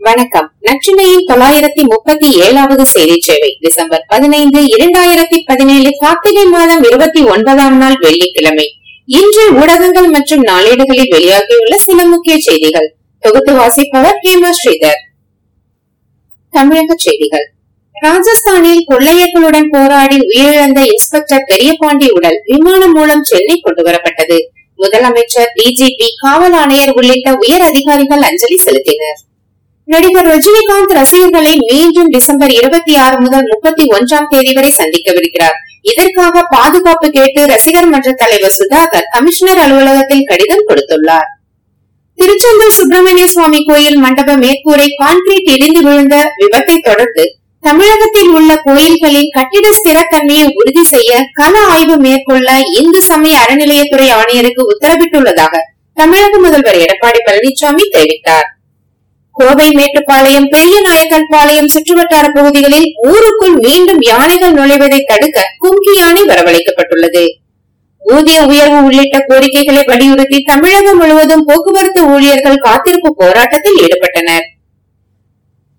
வணக்கம். நற்றினையின் தொள்ளாயிரத்தி முப்பத்தி ஏழாவது செய்தி சேவை டிசம்பர் பதினைந்து இரண்டாயிரத்தி பதினேழு கார்த்திகை மாதம் இருபத்தி ஒன்பதாம் நாள் வெள்ளிக்கிழமை. இன்று ஊடகங்கள் மற்றும் நாளேடுகளில் வெளியாகியுள்ள சில முக்கிய செய்திகள். தொகுத்து வாசிப்பவர் ஹேமா ஸ்ரீதர். தமிழக செய்திகள். ராஜஸ்தானில் கொள்ளையர்களுடன் போராடி உயிரிழந்த இன்ஸ்பெக்டர் பெரியபாண்டி உடல் விமானம் மூலம் சென்னை கொண்டு வரப்பட்டது முதலமைச்சர் டிஜிபி காவல் ஆணையர் உள்ளிட்ட உயர் அதிகாரிகள் அஞ்சலி செலுத்தினர். நடிகர் ரஜினிகாந்த் ரசிகர்களை மீண்டும் டிசம்பர் இருபத்தி ஆறு முதல் முப்பத்தி ஒன்றாம் தேதி வரை சந்திக்கவிருக்கிறார். இதற்காக பாதுகாப்பு கேட்டு ரசிகர் மன்ற தலைவர் சுதாகர் கமிஷனர் அலுவலகத்தில் கடிதம் கொடுத்துள்ளார். திருச்செந்தூர் சுப்பிரமணிய சுவாமி கோயில் மண்டப மேற்கூரை கான்கிரீட் இடிந்து விழுந்த விபத்தை தொடர்ந்து தமிழகத்தில் உள்ள கோயில்களின் கட்டிட ஸ்திரத்தன்மையை உறுதி செய்ய கன ஆய்வு மேற்கொள்ள இந்து சமய அறநிலையத்துறை ஆணையருக்கு உத்தரவிட்டுள்ளதாக தமிழக முதல்வர் எடப்பாடி பழனிசாமி தெரிவித்தார். கோவை மேட்டுப்பாளையம் பெரிய நாயக்கன் பாளையம் சுற்றுவட்டார பகுதிகளில் ஊருக்குள் மீண்டும் யானைகள் நுழைவதை தடுக்க கும்கி யானை வரவழைக்கப்பட்டுள்ளது. ஊதிய உயர்வு உள்ளிட்ட கோரிக்கைகளை வலியுறுத்தி தமிழகம் முழுவதும் போக்குவரத்து ஊழியர்கள் காத்திருப்பு போராட்டத்தில் ஈடுபட்டனர்.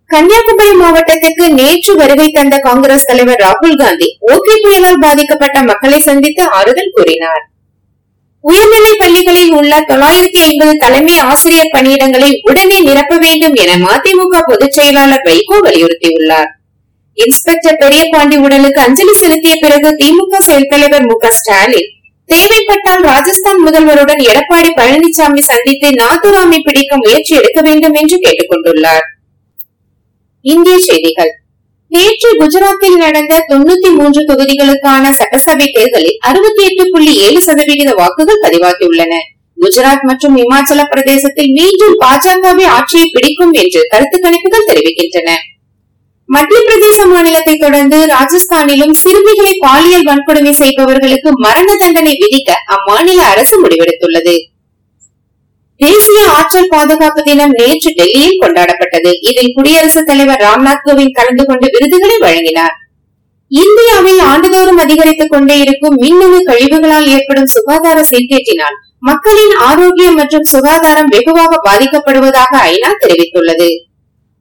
கன்னியாகுமரி மாவட்டத்திற்கு நேற்று வருகை தந்த காங்கிரஸ் தலைவர் ராகுல் காந்தி ஓகே புயலால் பாதிக்கப்பட்ட மக்களை சந்தித்து ஆறுதல் கூறினார். உயர்நிலை பள்ளிகளில் உள்ள தொள்ளாயிரத்தி ஐம்பது தலைமை ஆசிரியர் பணியிடங்களை உடனே நிரப்ப வேண்டும் என மதிமுக பொதுச் செயலாளர் வைகோ வலியுறுத்தியுள்ளார். இன்ஸ்பெக்டர் பெரியபாண்டி உடலுக்கு அஞ்சலி செலுத்திய பிறகு திமுக செயல் தலைவர் மு ஸ்டாலின் தேவைப்பட்டால் ராஜஸ்தான் முதல்வருடன் எடப்பாடி பழனிசாமி சந்தித்து நாத்துராமை பிடிக்க முயற்சி எடுக்க வேண்டும் என்று கேட்டுக் கொண்டுள்ளார் இந்திய செய்திகள். நேற்று குஜராத்தில் நடந்த தொண்ணூத்தி மூன்று தொகுதிகளுக்கான சட்டசபை தேர்தலில் அறுபத்தி எட்டு புள்ளி ஏழு சதவிகித வாக்குகள் பதிவாகியுள்ளன. குஜராத் மற்றும் இமாச்சல பிரதேசத்தில் மீண்டும் பாஜகவே ஆட்சியை பிடிக்கும் என்று கருத்து கணிப்புகள் தெரிவிக்கின்றன. மத்திய பிரதேச மாநிலத்தை தொடர்ந்து ராஜஸ்தானிலும் சிறுமிகளை பாலியல் வன்கொடுமை செய்பவர்களுக்கு மரண தண்டனை விதிக்க அம்மாநில அரசு முடிவெடுத்துள்ளது. தேசிய ஆற்றல் பாதுகாப்பு தினம் நேற்று டெல்லியில் கொண்டாடப்பட்டது. இதில் குடியரசுத் தலைவர் ராம்நாத் கோவிந்த் கலந்து கொண்டு விருதுகளை வழங்கினார். இந்தியாவில் ஆண்டுதோறும் அதிகரித்துக் கொண்டே இருக்கும் மின்னணு கழிவுகளால் ஏற்படும் சுகாதார சீர்கேட்டினால் மக்களின் ஆரோக்கியம் மற்றும் சுகாதாரம் வெகுவாக பாதிக்கப்படுவதாக ஐநா தெரிவித்துள்ளது.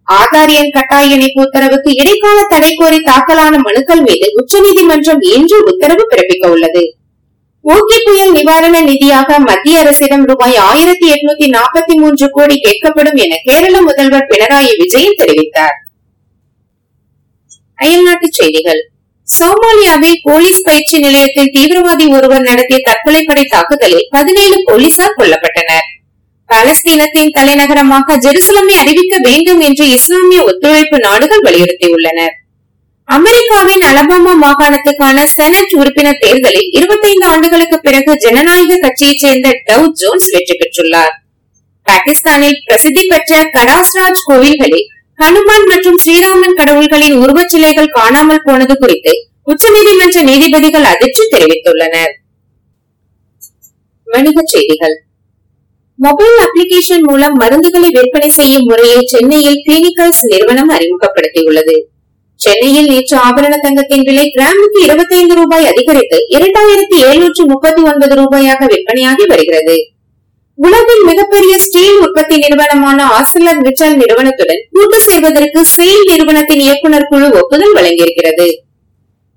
ஆதார் எண் கட்டாய இணைப்பு உத்தரவுக்கு இடைக்கால தடை கோரி தாக்கலான மனுக்கள் மீது உச்சநீதிமன்றம் இன்று உத்தரவு பிறப்பிக்க உள்ளது. ஓகே புயல் நிவாரண நிதியாக மத்திய அரசிடம் ரூபாய் ஆயிரத்தி எட்நூத்தி நாற்பத்தி மூன்று கோடி கேட்கப்படும் என கேரள முதல்வர் பினராயி விஜயன் தெரிவித்தார். அயல்நாட்டுச் செய்திகள். சோமாலியாவில் போலீஸ் பயிற்சி நிலையத்தில் தீவிரவாதி ஒருவர் நடத்திய தற்கொலைப்படை தாக்குதலில் பதினேழு போலீசார் கொல்லப்பட்டனர். பாலஸ்தீனத்தின் தலைநகரமாக ஜெருசலமை அறிவிக்க வேண்டும் என்று இஸ்லாமிய ஒத்துழைப்பு நாடுகள் வலியுறுத்தியுள்ளனர் அமெரிக்காவின் அலபாமா மாகாணத்துக்கான செனட் உறுப்பினர் தேர்தலில் இருபத்தைந்து ஆண்டுகளுக்கு பிறகு ஜனநாயக கட்சியைச் சேர்ந்த டவ் ஜோன்ஸ் வெற்றி பெற்றுள்ளார். பாகிஸ்தானில் பிரசித்தி பெற்ற கடாஸ்ராஜ் கோவில்களில் ஹனுமான் மற்றும் ஸ்ரீராமன் கடவுள்களின் உருவச் சிலைகள் காணாமல் போனது குறித்து உச்சநீதிமன்ற நீதிபதிகள் அதிர்ச்சி தெரிவித்துள்ளனர். வணிகச் செய்திகள். மொபைல் அப்ளிகேஷன் மூலம் மருந்துகளை விற்பனை செய்யும் முறையை சென்னையில் கிளினிக்கல்ஸ் நிறுவனம் அறிமுகப்படுத்தியுள்ளது. சென்னையில் நேற்று ஆபரண தங்கத்தின் விலை கிராமுக்கு இருபத்தி ஐந்து ரூபாய் அதிகரித்து இரண்டாயிரத்தி எழுநூற்று முப்பத்தி ஒன்பது ரூபாயாக விற்பனையாகி வருகிறது. உலகின் மிகப்பெரிய ஸ்டீல் உற்பத்தி நிறுவனமான ஆசிலர் மிச்சல் நிறுவனத்துடன் கூட்டு செய்வதற்கு செயில் நிறுவனத்தின் இயக்குநர் குழு ஒப்புதல் வழங்கியிருக்கிறது.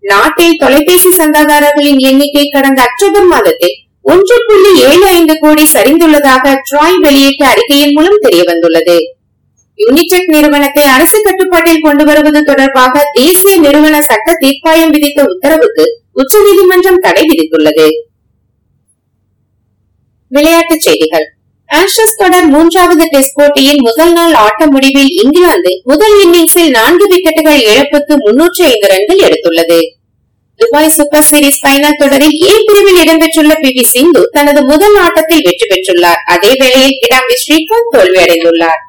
நாட்டில் தொலைபேசி சந்தாதாரர்களின் எண்ணிக்கை கடந்த அக்டோபர் மாதத்தில் ஒன்று புள்ளி ஏழு ஐந்து கோடி சரிந்துள்ளதாக ட்ராய் வெளியிட்ட அறிக்கையின் மூலம் தெரியவந்துள்ளது. யூனிடெக் நிறுவனத்தை அரசு கட்டுப்பாட்டில் கொண்டு வருவது தொடர்பாக தேசிய நிறுவன சட்ட தீர்ப்பாயம் விதித்த உத்தரவுக்கு உச்சநீதிமன்றம் தடை விதித்துள்ளது. விளையாட்டுச் செய்திகள். ஆஷஸ் தொடர் மூன்றாவது டெஸ்ட் போட்டியின் முதல் நாள் ஆட்ட முடிவில் இங்கிலாந்து முதல் இன்னிங்ஸில் நான்கு விக்கெட்டுகள் இழப்புக்கு முன்னூற்றி ஐந்து ரன்கள் எடுத்துள்ளது. துபாய் சூப்பர் சீரிஸ் பைனல் தொடரில் ஏ பிரிவில் இடம்பெற்றுள்ள பி வி சிந்து தனது முதல் ஆட்டத்தில் வெற்றி பெற்றுள்ளார். அதே வேளையில் கிடாம்பி ஸ்ரீகாந்த் தோல்வியடைந்துள்ளார்.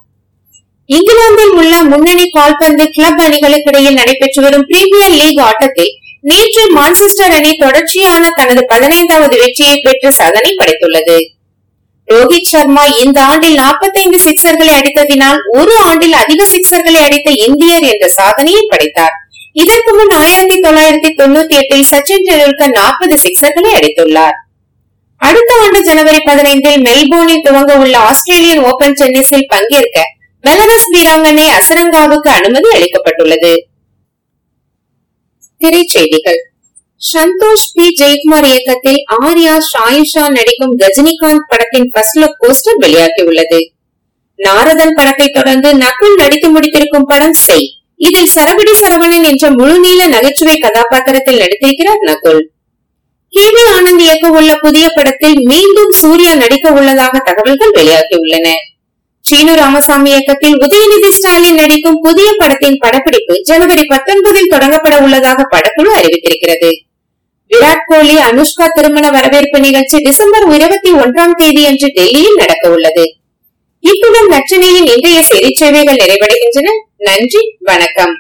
இங்கிலாந்தில் உள்ள முன்னணி கால்பந்து கிளப் அணிகளுக்கிடையில் நடைபெற்று வரும் பிரீமியர் லீக் ஆட்டத்தில் நேற்று மான்செஸ்டர் அணி தொடர்ச்சியான தனது பதினைந்தாவது வெற்றியை பெற்று சாதனை படைத்துள்ளது. ரோஹித் சர்மா இந்த ஆண்டில் நாற்பத்தைந்து சிக்சர்களை அடித்ததினால் ஒரு ஆண்டில் அதிக சிக்சர்களை அடித்த இந்தியர் என்ற சாதனையை படைத்தார். இதற்கு முன் ஆயிரத்தி தொள்ளாயிரத்தி தொண்ணூத்தி எட்டில் சச்சின் டெண்டுல்கர் நாற்பது சிக்சர்களை அடித்துள்ளார். அடுத்த ஆண்டு ஜனவரி பதினைந்தில் மெல்போர்னில் துவங்க உள்ள ஆஸ்திரேலியன் ஓபன் டென்னிஸில் பங்கேற்க பெலரஸ் வீராங்கனை அசரங்காவுக்கு அனுமதி அளிக்கப்பட்டுள்ளது. திரைச்செய்திகள். சந்தோஷ் பி. ஜெயக்குமார் இயக்கத்தில் ஆர்யா ஷாயிஷா நடிக்கும் ரஜினிகாந்த் படத்தின் ஃபர்ஸ்ட் லுக் போஸ்டர் வெளியாகியுள்ளது. நாரதன் படத்தை தொடர்ந்து நகுல் நடித்து முடித்திருக்கும் படம் செய் இதில் சரவடி சரவணன் என்ற முழுநீள நகைச்சுவை கதாபாத்திரத்தில் நடித்திருக்கிறார் நகுல். கே. வி. ஆனந்த் இயக்க உள்ள புதிய படத்தில் மீண்டும் சூர்யா நடிக்க உள்ளதாக தகவல்கள் வெளியாகியுள்ளன. சீனு ராமசாமி இயக்கத்தில் உதயநிதி ஸ்டாலின் நடிக்கும் புதிய படத்தின் படப்பிடிப்பு ஜனவரி பத்தொன்பதில் தொடங்கப்பட உள்ளதாக படக்குழு அறிவித்திருக்கிறது. விராட் கோலி அனுஷ்கா திருமண வரவேற்பு நிகழ்ச்சி டிசம்பர் இருபத்தி ஒன்றாம் தேதி அன்று டெல்லியில் நடக்க உள்ளது. இத்துடன் நச்சினையின் இன்றைய செய்தி சேவைகள் நிறைவடைகின்றன. நன்றி வணக்கம்.